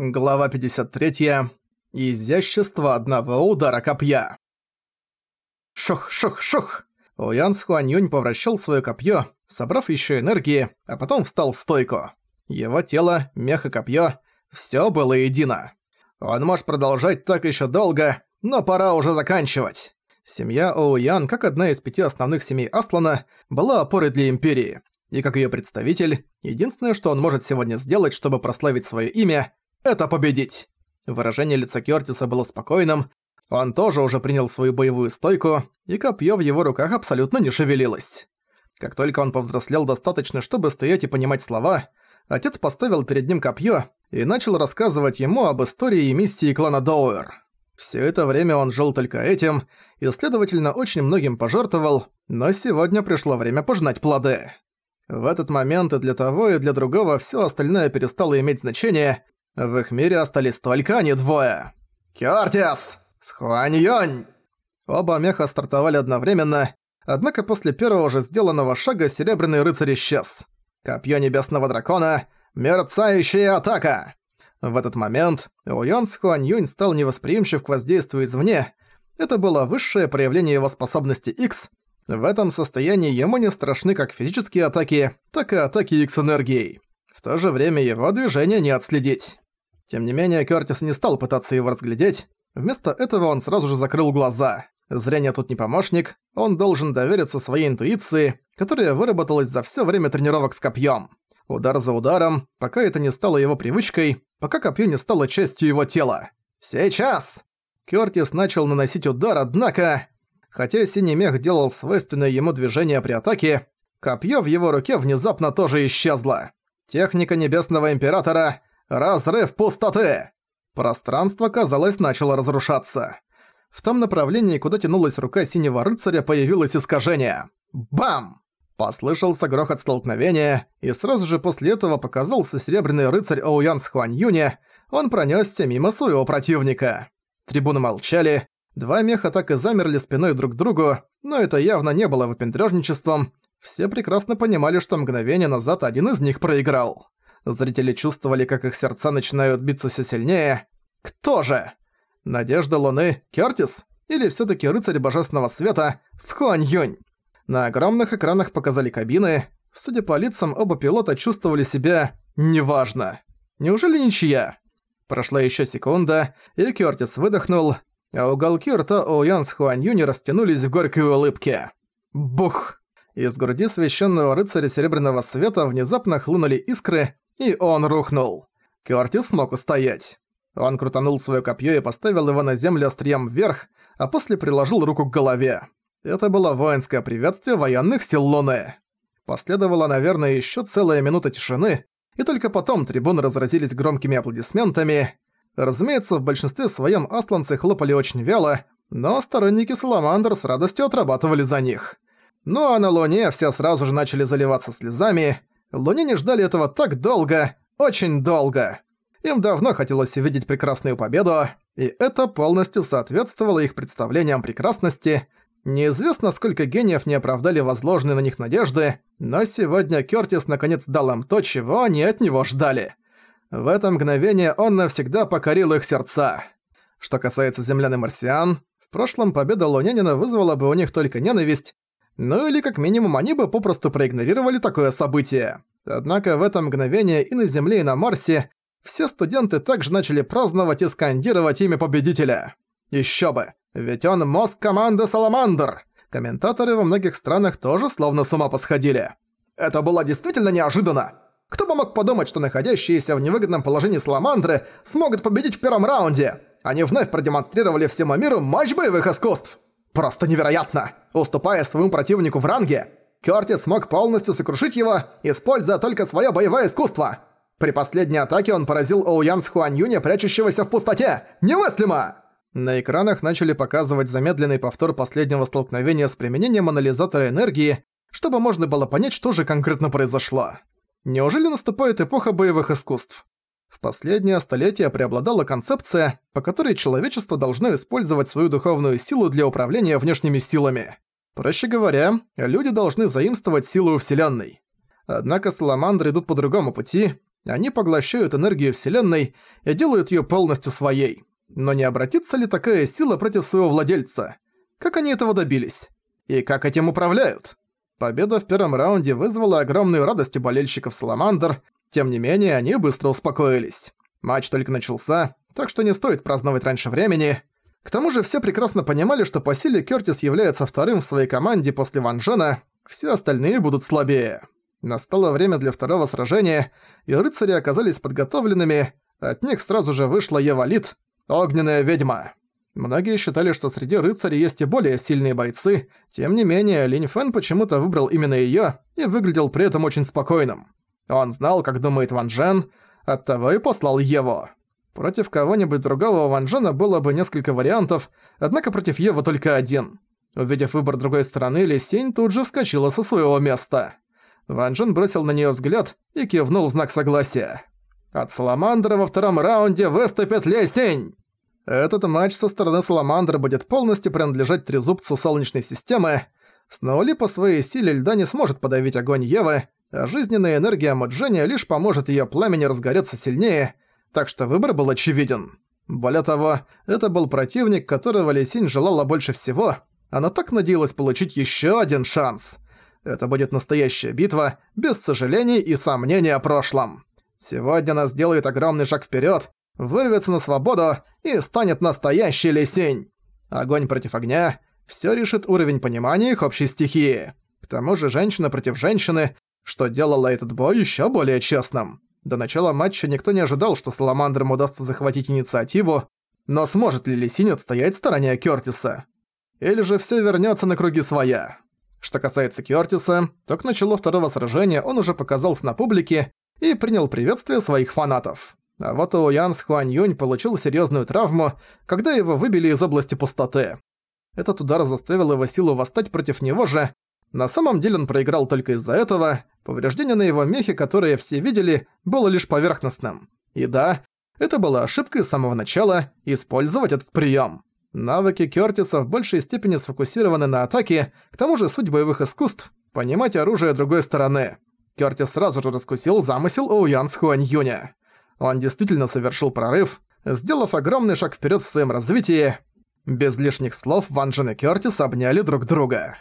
Глава 53. Изящество одного удара копья. Шух-шух-шух! Уян с Хуаньюнь повращал своё копье, собрав ещё энергии, а потом встал в стойку. Его тело, мех и копье – всё было едино. Он может продолжать так ещё долго, но пора уже заканчивать. Семья Оуян, как одна из пяти основных семей Аслана, была опорой для Империи. И как её представитель, единственное, что он может сегодня сделать, чтобы прославить своё имя – это победить!» Выражение лица Кёртиса было спокойным, он тоже уже принял свою боевую стойку, и копье в его руках абсолютно не шевелилось. Как только он повзрослел достаточно, чтобы стоять и понимать слова, отец поставил перед ним копье и начал рассказывать ему об истории и миссии клана Доуэр. Все это время он жил только этим, и, следовательно, очень многим пожертвовал, но сегодня пришло время пожинать плоды. В этот момент и для того, и для другого все остальное перестало иметь значение, в их мире остались только они двое. «Кёртис! Схуаньёнь!» Оба меха стартовали одновременно, однако после первого же сделанного шага Серебряный Рыцарь исчез. Копье Небесного Дракона — мерцающая атака! В этот момент Уйон с Хуаньюнь стал невосприимчив к воздействию извне. Это было высшее проявление его способности X. В этом состоянии ему не страшны как физические атаки, так и атаки X-энергией. В то же время его движение не отследить. Тем не менее, Кёртис не стал пытаться его разглядеть. Вместо этого он сразу же закрыл глаза. Зрение тут не помощник, он должен довериться своей интуиции, которая выработалась за всё время тренировок с копьем. Удар за ударом, пока это не стало его привычкой, пока копье не стало частью его тела. «Сейчас!» Кёртис начал наносить удар, однако... Хотя синий мех делал свойственное ему движение при атаке, копье в его руке внезапно тоже исчезло. Техника Небесного Императора Разрыв пустоты! Пространство, казалось, начало разрушаться. В том направлении, куда тянулась рука синего рыцаря, появилось искажение. Бам! Послышался грохот столкновения, и сразу же после этого показался серебряный рыцарь Оуян с Хуаньюня, он пронёсся мимо своего противника. Трибуны молчали, два меха так и замерли спиной друг к другу, но это явно не было выпендрёжничеством, все прекрасно понимали, что мгновение назад один из них проиграл. Зрители чувствовали, как их сердца начинают биться все сильнее. Кто же? Надежда Луны Кёртис? Или все таки рыцарь божественного света Схуань Юнь? На огромных экранах показали кабины. Судя по лицам, оба пилота чувствовали себя неважно. Неужели ничья? Прошла еще секунда, и Кёртис выдохнул, а уголки рта Оуян с Хуань Юни растянулись в горькой улыбке. Бух! Из груди священного рыцаря Серебряного Света внезапно хлынули искры, и он рухнул. Кёртис смог устоять. Он крутанул своё копье и поставил его на землю острием вверх, а после приложил руку к голове. Это было воинское приветствие военных сил Луны. Последовала, наверное, ещё целая минута тишины, и только потом трибуны разразились громкими аплодисментами. Разумеется, в большинстве своём асланцы хлопали очень вяло, но сторонники Саламандр с радостью отрабатывали за них. Ну а на Луне все сразу же начали заливаться слезами, Лунине ждали этого так долго, очень долго. Им давно хотелось увидеть прекрасную победу, и это полностью соответствовало их представлениям прекрасности. Неизвестно, сколько гениев не оправдали возложенные на них надежды, но сегодня Кёртис наконец дал им то, чего они от него ждали. В это мгновение он навсегда покорил их сердца. Что касается землян и марсиан, в прошлом победа лунянина вызвала бы у них только ненависть, ну или как минимум они бы попросту проигнорировали такое событие. Однако в это мгновение и на Земле, и на Марсе все студенты также начали праздновать и скандировать имя победителя. Ещё бы, ведь он мозг команды Саламандр. Комментаторы во многих странах тоже словно с ума посходили. Это было действительно неожиданно. Кто бы мог подумать, что находящиеся в невыгодном положении Саламандры смогут победить в первом раунде? Они вновь продемонстрировали всему миру мощь боевых искусств. Просто невероятно! Уступая своему противнику в ранге, Кёртис смог полностью сокрушить его, используя только своё боевое искусство. При последней атаке он поразил Оуян с Хуаньюня, прячущегося в пустоте. Немыслимо! На экранах начали показывать замедленный повтор последнего столкновения с применением анализатора энергии, чтобы можно было понять, что же конкретно произошло. Неужели наступает эпоха боевых искусств? В последнее столетие преобладала концепция, по которой человечество должно использовать свою духовную силу для управления внешними силами. Проще говоря, люди должны заимствовать силу Вселенной. Однако саламандры идут по другому пути, Они поглощают энергию Вселенной и делают её полностью своей. Но не обратится ли такая сила против своего владельца? Как они этого добились? И как этим управляют? Победа в первом раунде вызвала огромную радость у болельщиков Саламандр, тем не менее они быстро успокоились. Матч только начался, так что не стоит праздновать раньше времени. К тому же все прекрасно понимали, что по силе Кёртис является вторым в своей команде после Ван Джена, все остальные будут слабее. Настало время для второго сражения, и рыцари оказались подготовленными, от них сразу же вышла Евалит, огненная ведьма. Многие считали, что среди рыцарей есть и более сильные бойцы, тем не менее Линь Фэн почему-то выбрал именно её и выглядел при этом очень спокойным. Он знал, как думает Ван Джен, оттого и послал его. Против кого-нибудь другого Ван Джена было бы несколько вариантов, однако против Евы только один. Увидев выбор другой стороны, Ли Синь тут же вскочила со своего места. Ван Джен бросил на неё взгляд и кивнул в знак согласия. От Саламандра во втором раунде выступит Ли Синь! Этот матч со стороны Саламандра будет полностью принадлежать трезубцу Солнечной системы. Сноули по своей силе льда не сможет подавить огонь Евы, а жизненная энергия Моджения лишь поможет её пламени разгореться сильнее, так что выбор был очевиден. Более того, это был противник, которого Лисинь желала больше всего. Она так надеялась получить ещё один шанс. Это будет настоящая битва, без сожалений и сомнений о прошлом. Сегодня она сделает огромный шаг вперёд, вырвется на свободу и станет настоящей лисень. Огонь против огня – все решит уровень понимания их общей стихии. К тому же женщина против женщины, что делало этот бой еще более честным. До начала матча никто не ожидал, что Саламандрам удастся захватить инициативу, но сможет ли Лисинь отстоять в стороне Кёртиса? Или же все вернется на круги своя? Что касается Кёртиса, то к началу второго сражения он уже показался на публике и принял приветствие своих фанатов. А вот у Ян с Хуань Юнь получил серьезную травму, когда его выбили из области пустоты. Этот удар заставил его силу восстать против него же. На самом деле он проиграл только из-за этого. Повреждение на его мехе, которое все видели, было лишь поверхностным. И да, это была ошибкой с самого начала использовать этот прием. Навыки Кёртиса в большей степени сфокусированы на атаке, к тому же суть боевых искусств – понимать оружие другой стороны. Кёртис сразу же раскусил замысел у Ян с Хуань Юня. Он действительно совершил прорыв, сделав огромный шаг вперед в своем развитии. Без лишних слов Ван Джен и Кёртис обняли друг друга.